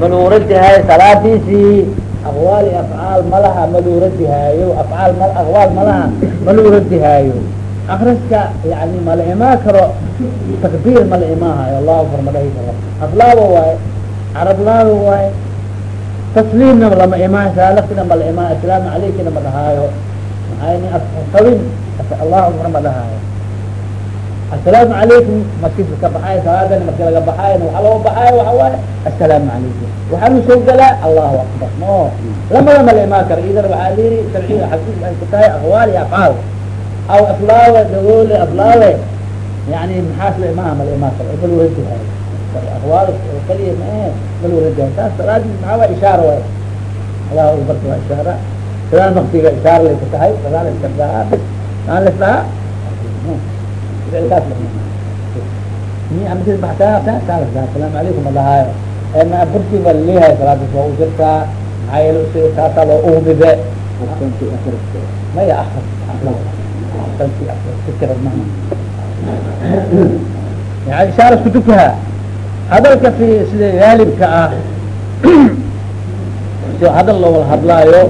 maluu radihaayo salaadiisii aqwaali afcaal malaha maluu radihaayo afcaal aqwaal malaha maluu radihaayo akriska yani mala imaa karo takbiir mala imaahayo allahu akbar ma dhahi karo. Aflaaba waaye carablaaba waaye tasliimna lama imaayo saalaftina mala imaayo asalaamu calaykina ma dhahaayo maxaa allahu akbar ma dhahaayo asalaamu calaykum markis ka baxaayo salaadan marki laga baxaayo waxa loo baxaayo waxa waaye assalaamu calaykum waxaanu soo galaa allahu akbar. No. Lamada mala imaan karo idan waxaa liiri sharciga xaqiis ay ku aqwaal iyo afcaal aw aflaawe dagoole aflaawe. Yani maxaas la imaha mala imaan karo maluradihayo aqwaal kaliya mae maluradihayo taas salaadi maxaa waa ishaara waay. Allahu akbarka waa ishaara. Sadaan maktiga ishaara lay ku tahay sadaan iska dhahaa bis aan la asalaamu alaykum adahaayo ma burkii ba la leeyahay salaadis waa u jirtaa sida taasaa loo uumibe maya yani ishaara isku tukaha hadalka sida gaalibka ah hadal loo wala hadlaayo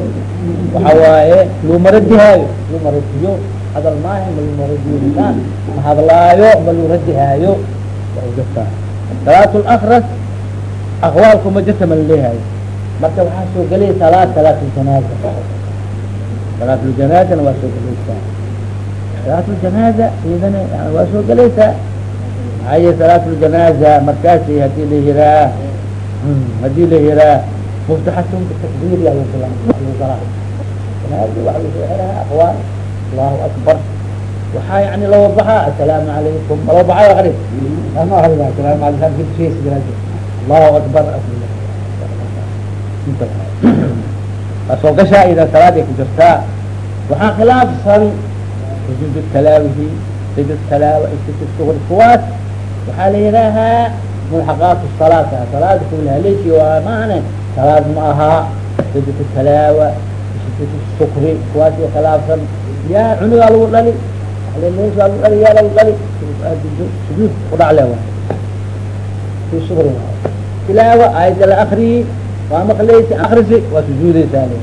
waxa waaye luma radihaayo luma radiyo hadal maaha maluradiyo ma hadlaayo malu radihaayo waa jirtaa salaat aqwaalku ma jirta mala leehayo marka waxaa soo gelaya salaad salaat ljanaaza salaat ljanaazana waa soo gelaysaa salaat ljanaaza iyadana yani waa soo gelaysaa maxaaye salaat ljanaaza markaasi haddii la yiraa haddii la yiraa muftaxatun bitakbir ya lagu galaa janaaza waxa la soo xeraha aqwaal allahu akbar. Waxaa yani loo baxaa asalaamu alaykum. Ama akri asalaamu alaykum. Allahu akbar. Soo gashaa ida salaaday ku jirtaa. Waxaa khilaafsan sujuud talaawihi sujud talaawa sujud suhri kuwaas waxaa la yidhaahaa mulxaqaat salaata. Salaada kulhaleysi waa maane salaad ma ahaa sujud talaawa sujud sukri kuwaas iyo khilaafsan yaa cunugaa lagu dhali aa lagu dhali yaa lagu dhali. Sujuud kudhacle waay fi waay aayadda la akriyi waa maqleysi akrisi waa sujuudeysaa le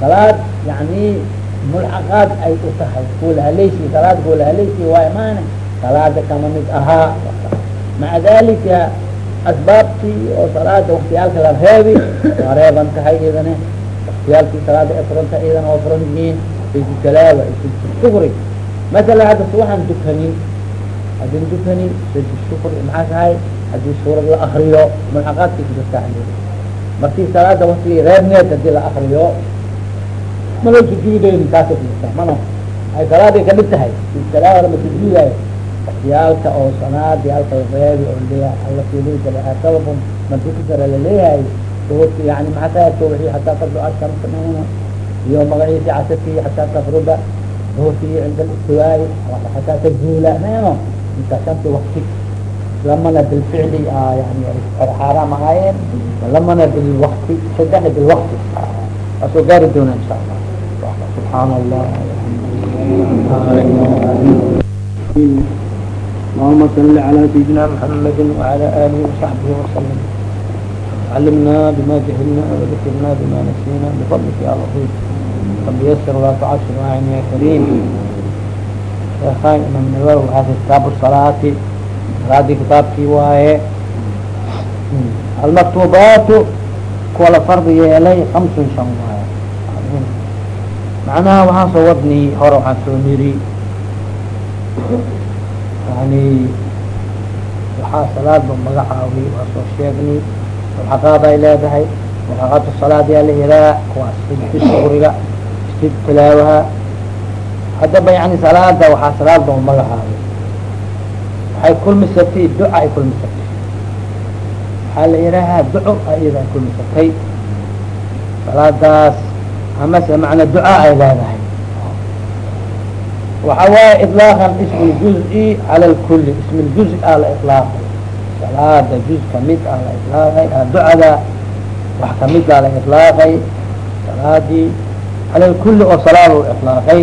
salaad yani mulxaqaad ay u tahay. Kuulahaleysi salaad kuulahaleysi waa imaane. Salaada kama mid ahaa maca dalika asbaabtii oo salaada waktiyaalka la reebi waa reeban tahay idane waktiyaalkii salaada ay furan tahay idana waa furan yihiin sujud talaawa sukri masala hadda waxaan dukanin hadin dukanin sujud shukri maxaa tahay haddii suurad la akriyo mulxaqaadkii ku jirtaa markii salaada waktigii reebneed haddii la akriyo malo sujuudeyn taasa ku jirtaa mana ay salaaday ka mid tahay salaa lama sujuudayo waktiyaalka oo sanaadi halka reebi oo leeyahay alla fiilinka sababun madukii kare la leeyahay yani maxaa tahay tawxii hataa ashamsa mahina iyo magaciisi casarkii hataa tafruda doodkii cinda istiwaayi hataa tazuula mahino inta shanta wakti lamana bilficli yani xaaraam ahaayeen lamana bilwakti sadexda bilwakti waa soo gaari doona insha allah subxaan allah اللهم صل على سيدنا محمد وعلى آله وصحبه وسلم علمنا بما جهلنا وذكرنا بما نسينا بفضلك يا لطيف رب يسر ولا تعسر واعن يا كريم يا خاي من النووي هذا كتاب الصلاة صلاadii kitaabkii waaye almaktubaat kuwa la fardi yeelay hamsun shan waaye macnaha waxaan soo wadni hore waxaan soo niri yani waxaa salaadba magacaawi waa soo sheegni mulxaqaad ay leedahay mulxaqaat salaad yaa la yiraa kuwaas sujud sugriga sujud tilaawaha haddaba yani salaada waxaa salaadba magacaawi waxay kulmisatay duca ay kulmisatay waxaa la yidhaahaa duco iyada ay kulmisatay salaadaas amase macna duca ay leedahay waxa waaye iطlaaqan ism اljuz-i cala lkuli ism اljuz a la iطlaaqay salaada juz ka mid ah la ilaaqay ah ducada wax kamida ah la ilaaqay salaadii alal kulli oo salaad ilaaqay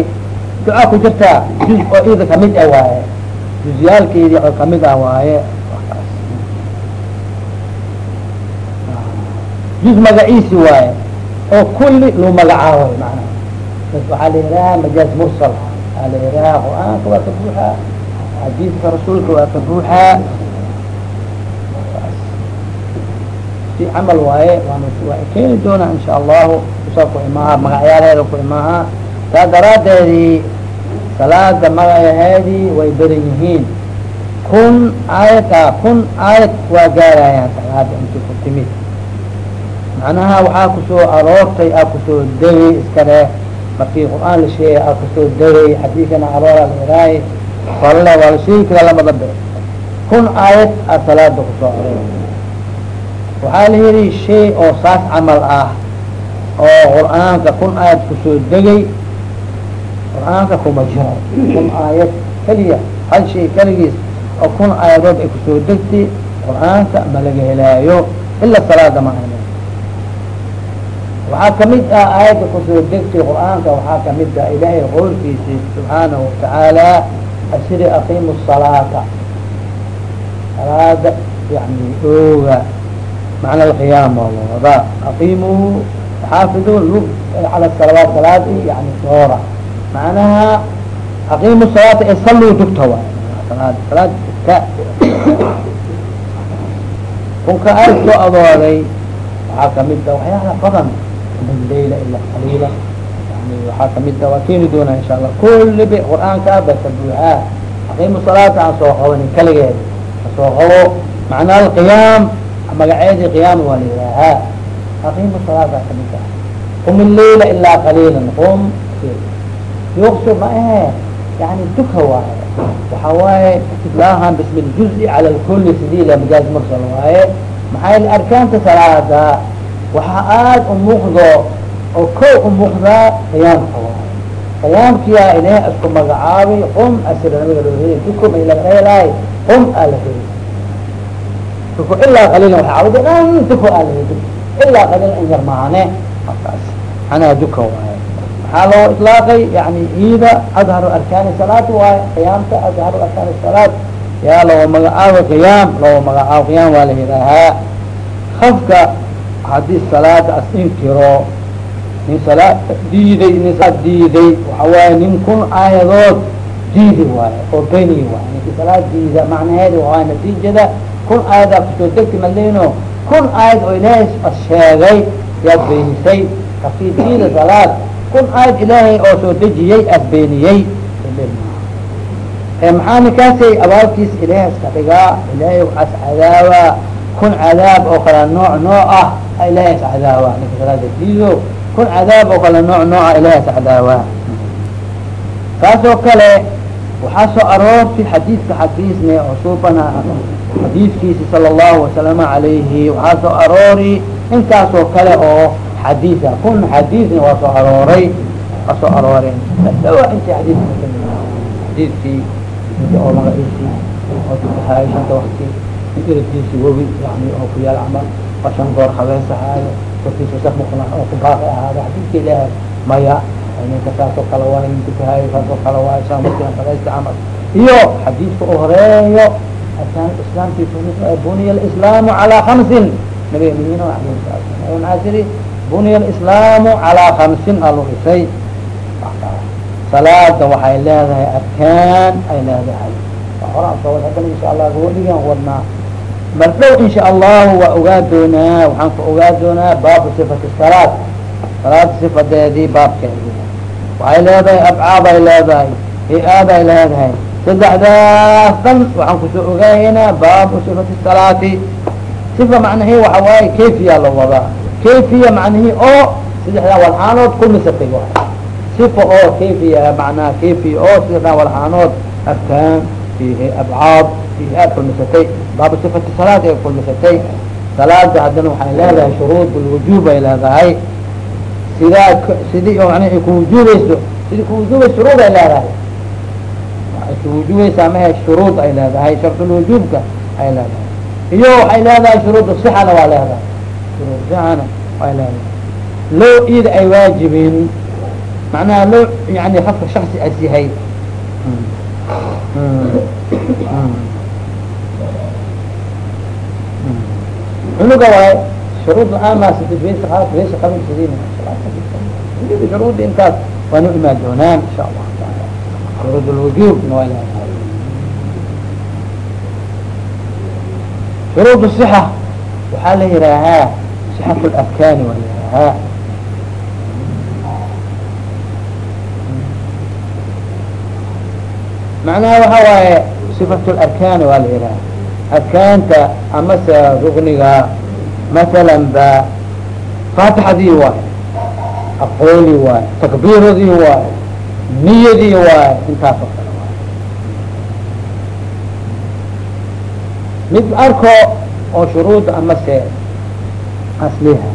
duca ku jirtaa juz oo iida ka mid ah waaye juzyaalkeedii oo ka mid ah waaye ah, juz magaciisi waaye oo kulli lou magacaabay mana bas waxaa la yiraha majaaz mursal waaa la yiraha qur'aanka waa ka buuxaa xadiiska rasuulka waa ka buuxaa. Si camal waaye waa keeni doonaa insha allahu usaa ku imaaha magacyaaleeda ku imaaha taa daraadeedii salaada magacaheedii way badan yihiin. Kun aayad ah kun aayad waa gaarayaan salaada intii ku timid. Macnaha waxaa ku soo aroortay aa ku soo degay iska leh markii qur'aan la sheegay aa ku soo degay xadiidkana aroora la iraay falle waa la sheegi karaa lamada be kun aayad aa salaada ku soo aroortay waxaa la yidhi shay oo saas camal ah oo qur'aanka kun aayad ku soo degay. Qur'aanka kuma jiro kun aayad keliya hal shay keligiis oo kun aayadood ay ku soo degtay qur'aanka ma laga helaayo ila salaada ma ayna waxaa ka mid ah aayadda ku soo degtay qur'aanka waxaa ka mid ah ilaahay qowlkiisi subxaanahu watacaala asiri aqimu salaata. Salaada yani ooga macna alqiyaam waa wada aqimuhu xaafidu cala salawaat salaadi yani doora macnaha aqimu salaata ee salluu dugta waay salaad salaad dugta kunka aad soo adooday waxaa ka mid a waxyaala badan min layla ila qaliila yani waxaa ka mid a waa keeni doonaa insha allah kulliba qur'aanka basa buuxaa aqimu salaata aan soo magaceedii qiyaam waa la yidhaahaa aqimu salaata ka mid ah. Qum illayla ilaa qaliila qum yuqsu ma ahe yani duka waaye. Waxa waaye islaahan bismi ljuzi cala lkuli sidii la majaaz mursal waaye. Maxaa yel arkaanta salaada waxaa aada u muuqdo oo ko u muuqdaa qiyaamka waaye. Qiyaamkiyaa ilaah isku magacaabay qum asira nabiga loo heliy dukum ay laga dheelaay qum aa la duko ilaa qaliila waxa cawda dhan duko aa la heli ilaa qaliil in yar markaas. Anaa duka waaye. Maxaa loo iطlaaqay yani ida adharu arkaani salaat waaye qiyaamta adharu arkaani salaat yaa loo magacaabo qiyaam loo magacaabo qiyaam waa la yidhaahaa. Kafka haddii salaada as inkiro nin salaad diiday nin salaad diiday waxa waaye nin kun aayadood diidi waaye oo beni waaye. Ninki salaad diida macnaheedi waa natiijada kun aayadaa ku soo degti maleyno kun aayad oo ilaahay as sheegay yaad beenisay. Kafkii diida salaad kun aayad ilaahay oo soo dejiyey aad beeniyey. Maxaa ninkaasay abaalkiisa ilaahay iska dhigaa? Ilaahay waxaas cadaawaa. Kun cadaab oo kala nooc nooc ah ilaahay is cadaawaa. Ninka salaada diido kun cadaab oo kala nooc nooca ilaahay is cadaawaa. Taasoo kale waxaa soo aroortay xadiidka xadiisne oo suubana xadiidkiisi sala allahu wasalama calayhi waxaa soo aroori intaasoo kale oo xadiisa kun xadiisna waa soo arooray waa soo arooreen ka mid xadiidkii inti oo magaciisii oo shanta wakti in iradkiisi wobi yani oo ku yaal camal oo shan goor habeensaxaayo korkiisa sak muqna oo ku baaqi ahaado xadiidka ilaahay maya ninka saasoo kale waay nin tukahaay saasoo kale waay saa muslim sagaysta camal. Iyo xadiidka u horeeyo arkaan islaamkii buniya alislaamu calaa khamsin. Nabiga madiina maxaa tiri buniya alislaamu calaa khamsin alu dhisay. Salaada waxay leedahay arkaan ay leedahay. Wad haddana insha allah weligan wadnaa. Mar dhow insha allahu waa ogaa doonaa waxaan ku ogaa doonaa baabu sifati salaad. Salaada sifadeedii baabkeedi waxay leedahay abcaad ay leedahay hi-aad ay leedahay saddexdaas dhan waxaan ku soo ogaahaynaa baabu sifati salaati. Sifa macnahii waxa waaye kayfiya la wadaa. Kayfiya macnihii oo saddexdaa walxaanood kulmisatay waay. Sifa oo kayfiya macnaha kayfiya oo saddexdaa walxaanood arkaan fiihi abcaad fiihaad kulmisatay baabu sifati salaad ay kulmisatay salaada haddana waxay leedahay shuruud lwujuub ay leedahay. Sidaa sidii man ay kuwujubayso sidii kuwujubayso shuruud ay leedahay waxay kuwujubaysaa mahe shuruud ay leedahay shartulwujuubka ay leedahay iyo waxay leedahay shuruud sixana waa leedahay shuruud sixana way leedahay loo ida ay waajibin macnaha loo yani qafka shaksi as cunuga waay shuruud la'aan maa beesha qabin sidin shuruudi intaas waa nu imaan doonaan insha allahu lwujub waa leedahay shuruud sixa. Waxaa la yihaahaa sixat larkaani waa la yihaahaa macnaha waxa waaye sifat larkaani waa la yihaaha arkaanta amase rukniga masalan ba faatixadii waay aqooli waay takbiiradii waay niyadii waay intaas oo kale waay mid arko oo shuruuda amase asliha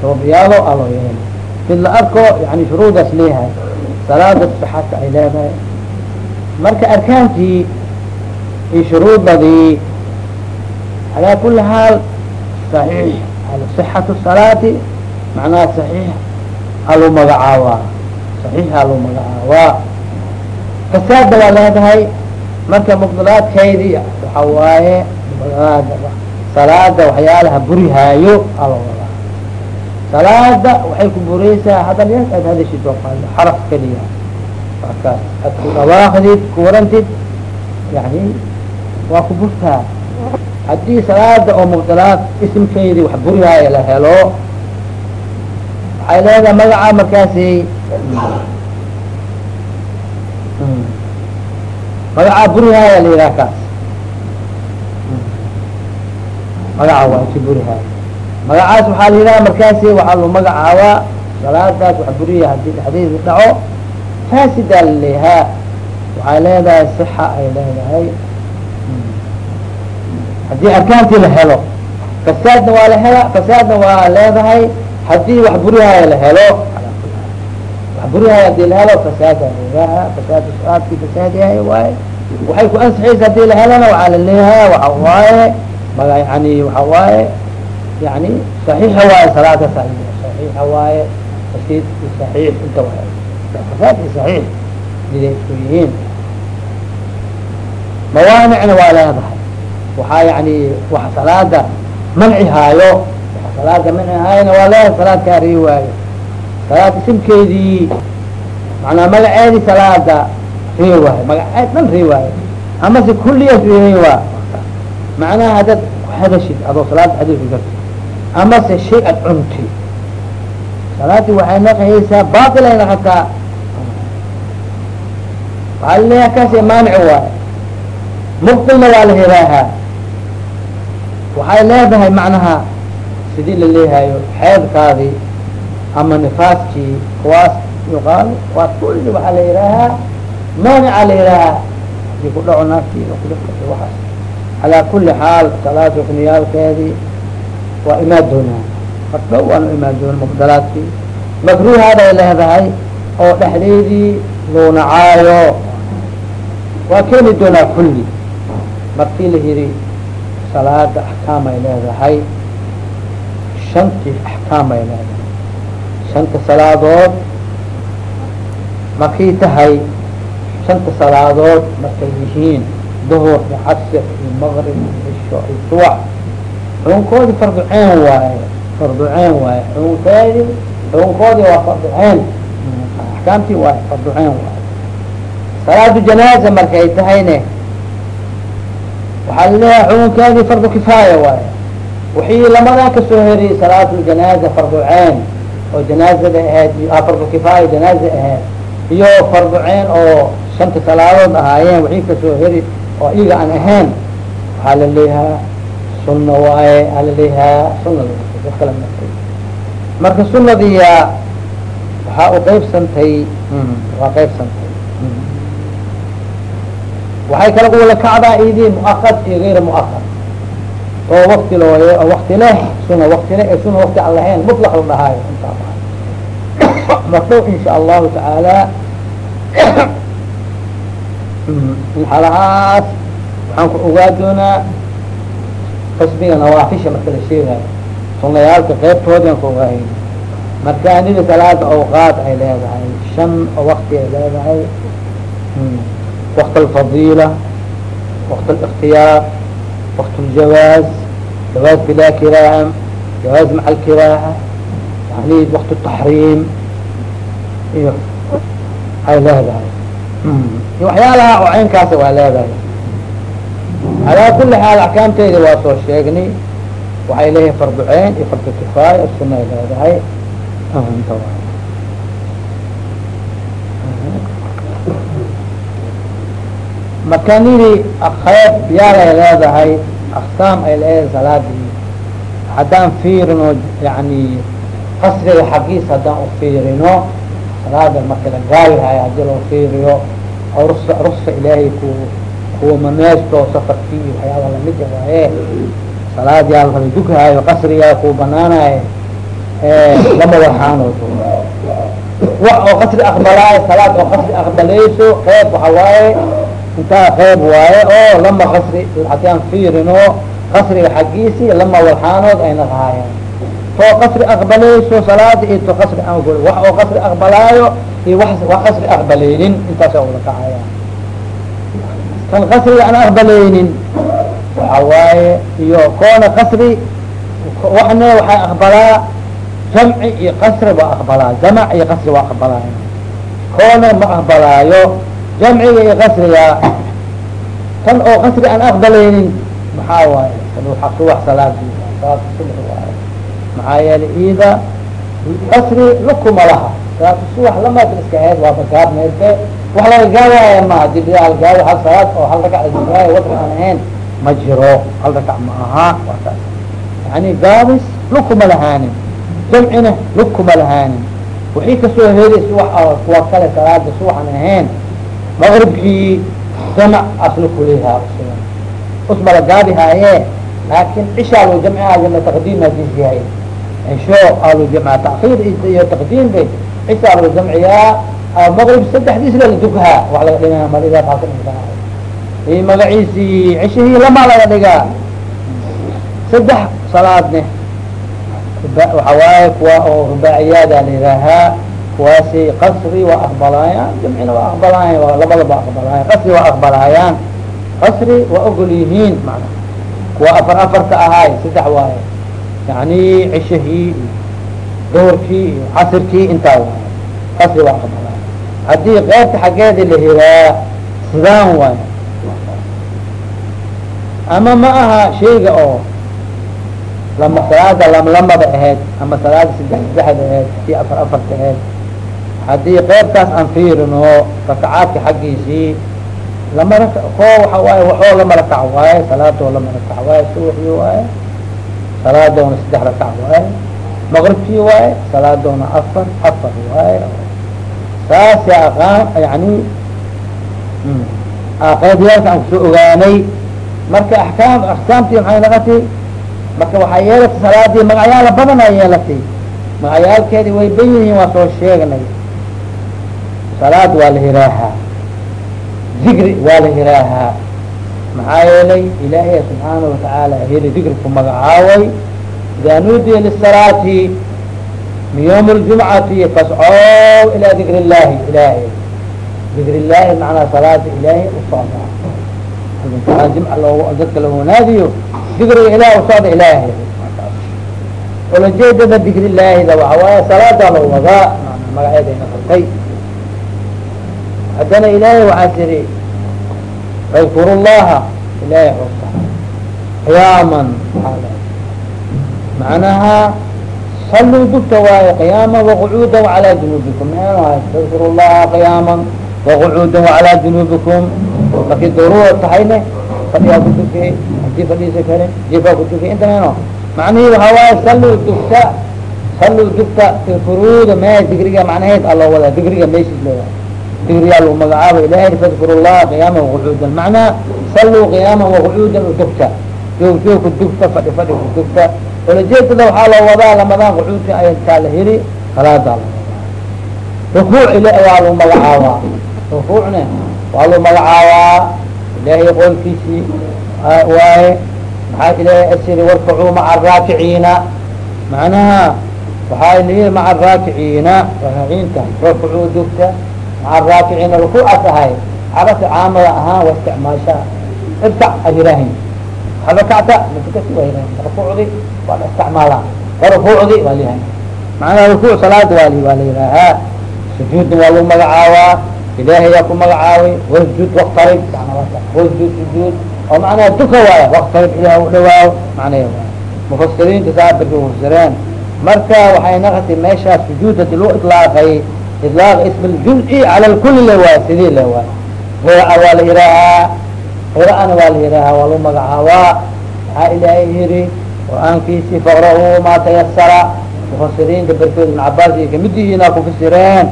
sababiyaalo aloo yeeli mid la arko yani shuruud asliha salaada saxata ay leedahay marka arkaantii iyo shuruudadii alaa kuli xaal صaxiix صxatu salaati macnaha صaxiix haluu magacaawaa صaxiix haluu magacaawaa fasaadda waa leedahay marka mubdilaadkeydii waxa waaye salaada waxyaalaha burihaayo ala wadaa. Salaada waxay ku bureysaa hadal yar aad hadashid xaraf keliya. Waa kaas ad ku dhawaaqdid ku warantid yani waa ku burtaa. Haddii salaada oo mubdilaad ismkeydii wax burihaayo la helo waxay leedahay magaca markaasi. Magaca burihaaya la yidhaha kaas. Magaca waa si burihaaya magacaas waxaa la yidhaha markaasi waxaa lu magacaabaa salaadaas wax buriya haddii dhexdeeda dhaco faasidaa la leeyahaa waxay leedahay sixa ay leedahay. Haddii arkaantii la helo fasaadna waa la hela fasaadna waa leedahay hadii wax burihaaya la helo wax burihaaya hadii la helo fasaada leeyaha fasaad salaadkii fasaad yahay waaye waxay ku ansixaysa hadii la helana waxaa la leeyahaa waxa waaye maga yani waxa waaye yani صaxiixa waaye salaada صaxiixa waaye fasid صaxiix inta waaye fasaad iyo صaxiix siday isku yihiin mawaanicna waa leedahay waxaa yani wax salaada manci haayo waxa salaada manci haayona waa leedahay salaad kaa ree waayo salaad isimkeedii macnaa magaceedii salaada ree waayo magaceed dhan ree waayo amase kulliyaas ree waa. Macnaha haddaad kuhadashid adoo salaada xadiisu garto amase shay ad cunti salaadii waxay naqahaysaa bailay naqataa waxaa laleeyaha kaasi maanic waayo mubtilna waa la helaahaa. Waxay leedahay macnaha sidii la leeyahayo xeedkaadii ama nifaaskii kuwaas yuqaalo waa kulli waxaa la yihaahaa maanica la yihaahaa haddii ku dhaco naaftii kudhia waaas calaa kuli xaal salaad rukniyaalkeedii waa imaan doonaa. Mardhow waanu imaan doona mubdalaadkii. Makruuhaaday leedahay oo dhexdeedii luu nacaayo waa keeni doonaa kulli. Markii la yidhi salaada axkaamay leedahay shantii axkaamay leedahay. Shanta salaadood markay tahay? Shanta salaadood markay yihiin? Duhur iyo casr iyo maqrib iyo cisho iyo subax. Xukunkoodii fardu ceen waaye fardu ceen waaye. Xukunkeedii xukunkoodii waa fardu ceen. Axkaamtii waa fardu ceen waaye. Salaadu janaaza markay tahayne waxaa la leeyahay xukunkeedii fardu kifaaya waaye wixii lamadan ka soo heriyey salaatu janaaza fardu oo janaazada ahayd fardu kifaaya janaaza ahayd iyo fardu ceen oo shanta salaadood ahaayeen wixii ka soo heri oo iyaga aan ahayn waxaa la leeyahaa sunna waaye aa la leeyahaa sunna kala marka sunadiya waxaa u qaybsantay waa qaybsantay waxay kala wala kacdaa idii muakad iyo gayra muakad oo wakti looyo wakti leh suna waktin suna wakti aan lahayn mutlaq la dhahaayo marka insha allahu tacaala xalahaas waxaan ku ogaa doonaa qasbiga nawaafisha marka la sheegaayo sunayaalka qaybtoodan ku ogaahay marka nida talaata awqaad ay leedahay shan oo wakti ay leedahay hmm, wakt alfadiila wakt alikhtiyaar wakt اljawaaz jawaaz bilaa kiraaha jawaaz maca alkiraaha yani waqt taxriim iyo ay leedahay waxyaalaha oo caynkaasa waa leedahay calaa kuli xaal axkaamteeda waa soo sheegnay waxay leeyihiin fardu ceyn iyo fardu kifaaya suna ay leedahay inta markaan yidhi qayb yaalay leedahay aqsaam ay leedahay salaadii haddaan fiirino yani qasriga xaggiisa haddaan u fiirino salaada marka la gaarihayo haddii loo fiiriyo rusa ilaahay ku kuwa maneesto safarkii waxyaaba la mid waaye salaad yaa la dukahaayo qasrigaa kuu banaanayo lama waxaanood wax oo qasri aqbalaayo salaad oo qasri aqbalayso qeyb waxa waaye intaa qeyb waaye oo lama qasri haddaan fiirino qasriga xaggiisi lama walxaanood ayna rahaayeen. Too qasri aqbalayso salaada iyo to qasri aan wax oo qasri aqbalaayo iyo wa wax qasri aqbalaynin intaasa wada kacaya kan qasriga aan aqbalaynin waxa waaye iyo koona qasri waxna waxay aqbalaa jamci iyo qasri waa aqbalaa jamac iyo qasri waa aqbalaayo koona ma aqbalaayo jamciga iyo qasriga kan oo qasri aan aqbalaynin maxaa waaye? Subax salaadii salaad subax waaye. Maxaa yeelay ida qasri lukuma laha. Salaatu subax lamaad iska aheyd waa bagaab meerte wax laga gaadaya ma bida halgaado hal salaad oo hal rakac lagaayo wadri aan ahayn ma jiro. Hal rakac ma aha waa taas yani gaabis lukuma lahaanin. Jamcina lukuma lahaanin. Wixii ka soo heli subax kuwa kale salaada subaxan ahayn maqribkii jamac asla kuleha usma la gaabi haaye laakin cishaa loo jamciha jama taqdiim hadis yahay cisho aa loo jamciya takiir iyo taqdiim bay cishaa loo jamciyaa. Maqrib saddexdiis la dukahaa wax laga taas dhintaa i magaciisii cishihii lamaa laga dhigaa saddex salaadne waxa waaye kuwa oo rubaaciyaada la yihaahaa kuwaasi qasri waa aqbalaayaan jamcina waa aqbalaayaan labadaba aqbalaayaan qasri waa aqbalaayaan qasri waa ogol yihiin mana kuwa afar afarka ahaay saddex waaye. Yani cishihii doorkii iyo casirkii intaa waaye. Qasri waa aqbalaaya haddii qeybta xaggeeda la hiraa sidaan waaye. Ama ma aha shayga oo lama salaada lamlamada ahayd ama salaada saddex saddexda ahayd si afar afarka ahayd haddii qeybtaas aan fiirino rakacaadka xaggiisii lama rak ko waxa waaye waxoo lama rakac waaye salaadoo lama rakac waaye subaxii waaye salaadoona saddex rakac waaye maqribkii waaye salaadoona afar afar waaye. Saasa aqaan yani qeybyaalka aan ku soo ogaanay. Marka axkaam axkaamtii maxay naqatay marka waxaa yeelatay salaadii magacyaala badanaa yeelatay. Magacyaalkeedi way ban yihiin waa soo sheegnay salaad waa la hiraahaa. Zikri waa la hiraahaa. Maxaa yeelay ilaahay subxaana watacaala heli dikri ku magacaaway. Idaa nuudiya lisalaati min ywm اljumcati fascow ilaa dikr اllahi ilaahay. Dikr illahi macnaa salaada ilaahay usocda jimca loo dadka loo wanaadiyo dikriga ilaah usocda ilaahay. Olajeedada dikr ilaahida waxa waaye salaadaa loo wadaa magaceedayna qabtay haddana ilaahay waxaa tiri fadkuru llaha ilaahay xusa qiyaaman macnaha saluu dugta waaye qiyaama waqucuuda wacalaa junuubikum meenahay fadkuru llaha qiyaama waqucuuda wacalaa junuubikum markii daruura tahayne fadhiyaa ku dukay haddii fadhiisa kale jifaa ku dukay inta meeno macnihii waxaa waaye saluu dugta saluu dugta furuuda me digriga macnaheed a loo wadaa digriga meeshis loo digriyaa lagu magacaabo ilahay fadkuru llaha qiyaama waqucuudan macnaa saluu qiyaama waqucuudan udugta joog joog ku dugta fadhi fadhi ku dugta olajeedada waxaa loo wadaa lamadaan qucuudka ayaa la heli salaadaa la rukuuc ila waa lagu magacaabaa. Rukuucne waa lagu magacaabaa ilaahay qolkiisii waaye maxaa ilaahay asiri warkacuu maca araakiciina macnaha waxaa lihi maca araakiciina raaciinta warkacuu dugta maca araakiciina rukuucaas ahay carabta caamada ahaan waa isticmaashaa irkac ayirahin hal rakacta matukati wa rukuucdi waa la isticmaalaa warukuucdi waa lihay macnaha rukuuc salaada waa waa la yihaahaa sujuudna waa lagu magacaabaa ilaahay yaa ku magacaabay wasjud waktarib wasjud sujuud oo macnaha duka waaya waktarib ilaah u dhawaayo macnahe waay mufasiriinta saabirka ufasireen marka waxay naqatay meeshaas sujuud haddii loo ilaaqay ilaaq ism ljuz-i cala lkuli le waay sidii le waay qira'a waa la yihaahaa qira'ana waa la yihaahaa waa lagu magacaabaa waxaa ilaahay yihi qur'aankiisii faqra-uu maa tayasara mufasiriinta barkood ibn cabaas iyo kamidihiina ku fasireen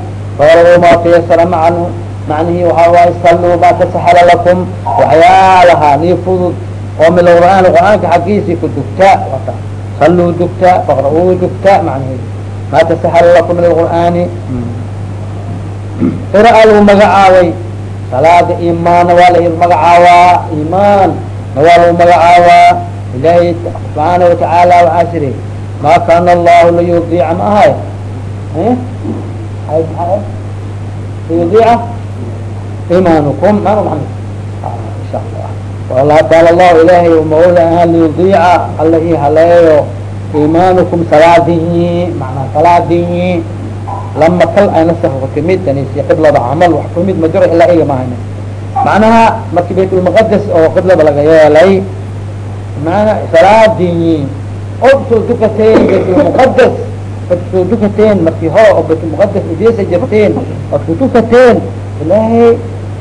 maa tayasara macnu macnihi waxaa waaye salluu maa tasaxala lakum waxyaalaha nii fudud oo min qur'aan qur'aanka xaggiisii ku dugta salluu dugta faqra-uu dugta macnihi maa tasaxala lakum min alqur'aani qira'a lagu magacaabay salaada imaanna waa la magacaabaa imaan na waa lagu magacaabaa ilaahay subxaana watacaala waxaa siri ma kana allahu layudiica ma ahay layudiica imanukum man mamed insha lama kal ay nasakka ka mid danisi qiblada camal wax ka mid ma jiro ilaa iga mahayna macnaha marki baytulmaqadas oo qiblada laga yeelay mana salaadihi od soo dukateen baytulmuqadas od soo dukateen markii hore oo baytulmuqadas ujeesa jirteen od ku dukateen ilaahay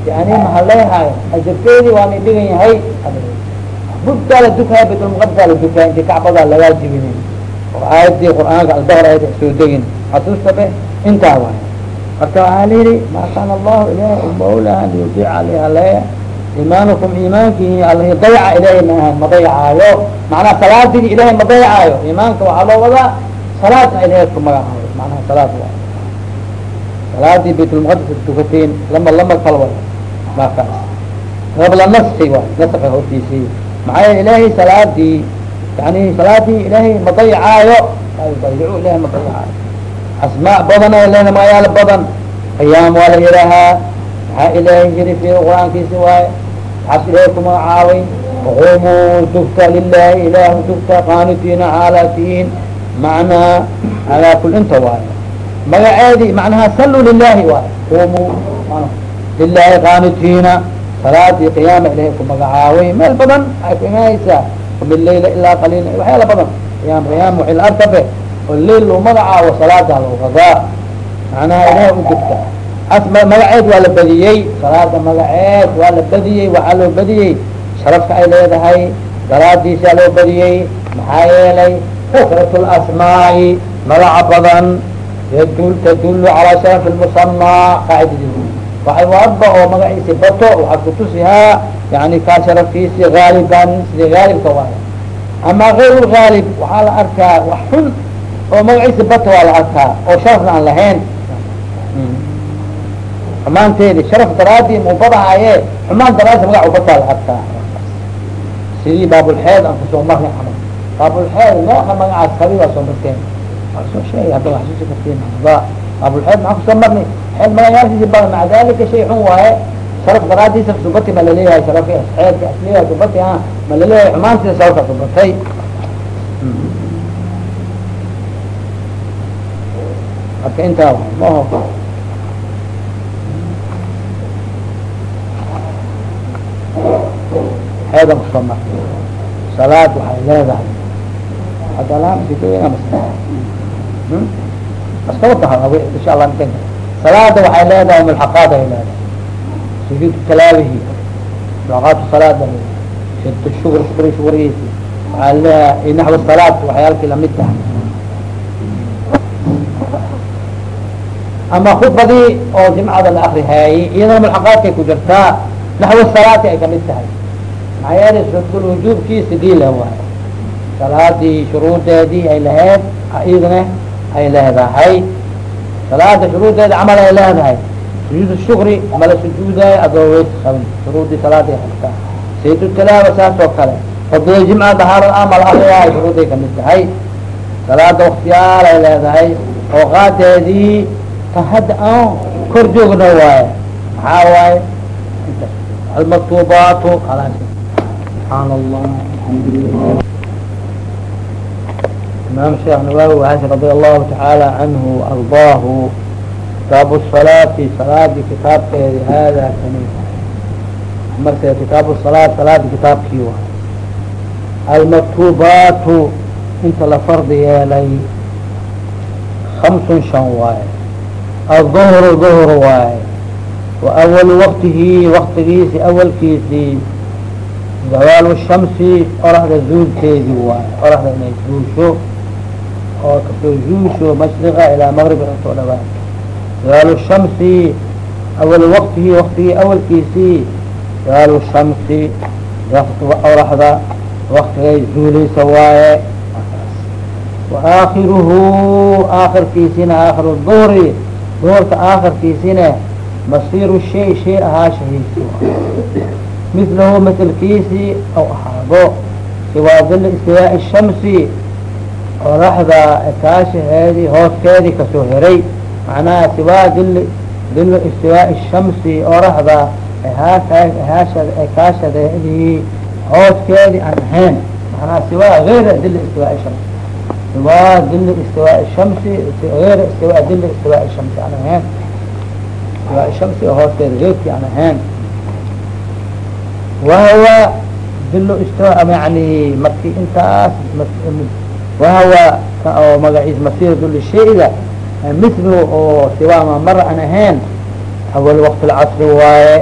yani mahaleehayo ajarkeedii waana dhigan yahay budkaa la dukaya baytulmuqadasaa la dukaya inti kacbadaa lagaa jibinin oo aayadii qur'aanka albaqra ayada soo degin xasuusta be intaa waay. Marka waxaa la yihi ma kaana allahu ilahi mawlaha liyudiica alihaleeya iimaanukum iimaankihi alahi dayaca ilaahay maaha ma dayacaayo macnaha salaadigi ilahay ma dayacaayo iimaanka waxaa loo wadaa salaadna ilahay ku magacaayo macnaha salaad waay. Salaadii baytulmuqadas dukateen lama lama kala wada qabla naski waay naska hortiisii maxaa ilaahay salaadii yani salaadii ilaahay ma dayacaayo dayaco ilahay ma dayacaayo asmaa badan ay leena magayaalo badan qiyaam waa la yihaahaa maxaa ilaahay yiri fi qur'aankiisi waaye waxaas ilaahay ku magacaabay qumuu dugta lilahi ilaahu dugta qaanitiina xaalaatihiin macnaa alaa kul inta waaye magaceedi macnaha saluu lilahi waaye qumuu lilahi qaanitiina salaadii qiyaama ilahay ku magacaabay meel badan ay ku imaanaysaa min layla ilaa qaliila waxyaala badan qiyaam qiyaam waxil arkabe oo lail loo magacaabo salaada loo wadaa macnaha ilahay u dugta as magaceed waa la badiyey. Salaada magaceed waa la badiyey waxaa loo badiyey. Sharafka ay leedahay daraadiisaa loo badiyey. Maxaa yeelay? Kufrat lasmaai magaca badan. Tadulu calaa sharafi lmusamaa qaacidadii waxay waadba oo magaciisi bato waxaad kutusihaa yani kaa sharafkiisi haaliban sidii haalibka waay ama gayr lhaalib waxaa la arkaa wax xun oo magaciisi bato waa la arkaa oo sharafna aan lahayn. Xumaanteedi sharaf daraadii mubadahaye xumaan daraadi magac ubataa la arkaa. Sidii baabulxeed aan ku soo marnay camal baabulxeed meeha magacaas kabi waa soo marteen. Waa soo sheegay hadda waa xasuusi kartiin ba baabulxeed maxaa ku soo marnay. Xeed magayaashiisi badan maca dalika shay xun waaye sharaf daraadiisa subati ma la leeyahay sharafka xeedka asliya subati a ma la leeyahay xumaantiisa sharafka subatay marka intaa maho xeedan ku soo marnay salaad waxay leedahay hadda askaba taha insha allah miten salaada waxay leedahay mulxaqaad ay leedahay sujuud talaabihi mulxaqaatu salaada shid shugr shugri shugrihiisi waxaa leedahay salaad waxyaalkii la mid tahay ama khudbadii oo jimcada la akrihaayey iyadana mulxaqaadkay ku jirtaa naxw salaati ay ka mid tahay maxaa yeelay sudul wujuubkiisi diila waayo salaadii shuruudeedii ay lahayd iyadana ay leedahay salaada shuruudeeda camal ay leedahay sujuud shukri mala sujuudayo adoo weys qabin shuruudii salaada ay qabtaa sayd tilaawa saas oo kale fadila jimca dahaarad amal akriyahay shuruuday ka mid tahay salaada waktiyaal ay leedahay ooqaadeedii ta hadda aan kor joogna waaye maxaa waaye? Almaktubaatu subxaan allah imaam sheekh nawawi xasan radi allahu tacaala canhu ardaahu kitaabu salaati salaadi kitaabkeedi hada kani. Marka kitaabu salaat salaadi kitaabkii waay almaktubaatu inta la fardi yeelay hamsun shan waaye aلظhru ظhr waaye wa awalu waqtihi waktigiisi awalkiisii zawaalu shamsi oraxda zuulkeedi waaye oraxda inay zuusho oo kasoo zuusho mashriqa ilaa maqrib kasoo dhawaa zawaalu shamsi awalu waqtihi waktigii awalkiisii zawaalu shamsi oraxda waktigay zuuleysa waaye waakhiruhu aakirkiisina aakir duhri goorta aakharkiisine basiiru shay shay ahaashahayso milahu matelkiisii aw ahaado siwaa dila istiwaai shamsi qoraxda taashaheedii hooskeedii ka soo heray. Macnaha siwaa dil dila istiwaai shamsi qoraxda haashad kaashadeedii hooskeedii aan ahayn. Macnaha siwaa geyra dila istiwaai shamsi. siwaa dili istiwaaءi shamsi غayra istiwa dili istiwaaءi shamsi aan ahayn istiwaaءi shamsi oo hooskeeda geedkii aan ahayn wahawa dilo istiwa yani marki intaas wahawa oo magaciis masir duli shayga mithlu oo siwaama mara aan ahayn awal waqt lcasri waaye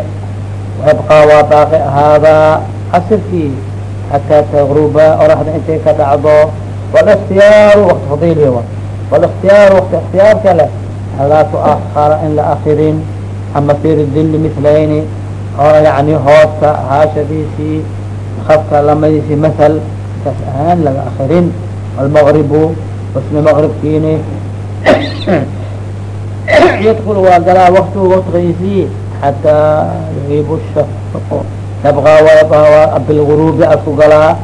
wayabqaa waa baaqi ahaadaa casrkii xataa tagruba oraxda intay ka dhacdo wاlاktiyaaru waqti fadili wاlاktiyaaru waqti اktiyaar kale alaa tuakara in la akirin can masir dili milayni oo yani hooska haashadiisii afka lamadiisi masal saas ahaan laga akirin almagribu wasmi maqribkiini yadkul waa galaa waktigu waktigiisii xataa yagiib shafq yabqaa wayabqaa bilgurubi asku galaa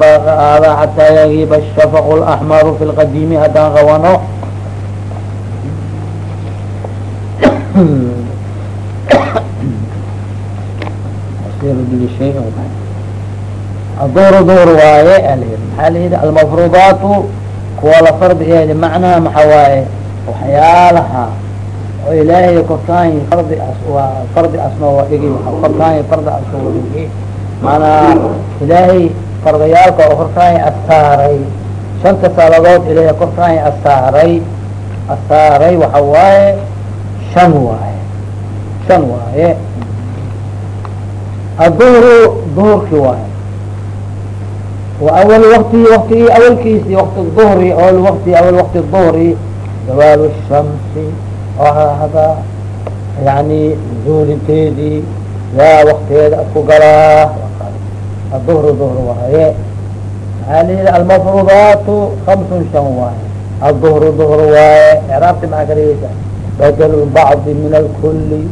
baaqi aadaa xataa yagiib ashafaq اlaxmaru fi lqadiimi haddaan qabano aduhr duhr waaye maxaa layihi almafrudaatu kuwa la fardigeedi macnaha maxa waaye waxyaalaha oo ilaahay korkaany waa fardi asnoo dhigi korkaany fardi asoo dhigi manaa ilaahay fardayaalka oo korkaan astaaray shanta saladood ilahay korkaan astaaray astaaray waxa waaye shan waaye. Shan waaye. Aduhru duhurki waaye. Wa awal wakti wakti awalkiisi wakti duhri awal wakti awal wakti duhri. Zawaalu shamsi oo hada yani zuulinteedii yaa waktigeeda ku galaa aduhr duhr waaye. Maxaa layidhi almafrudaatu kamsun shan waaye. Aduhr duhr waaye. Icraabti maxaa ka dhigeysa badl bacdi min alkuli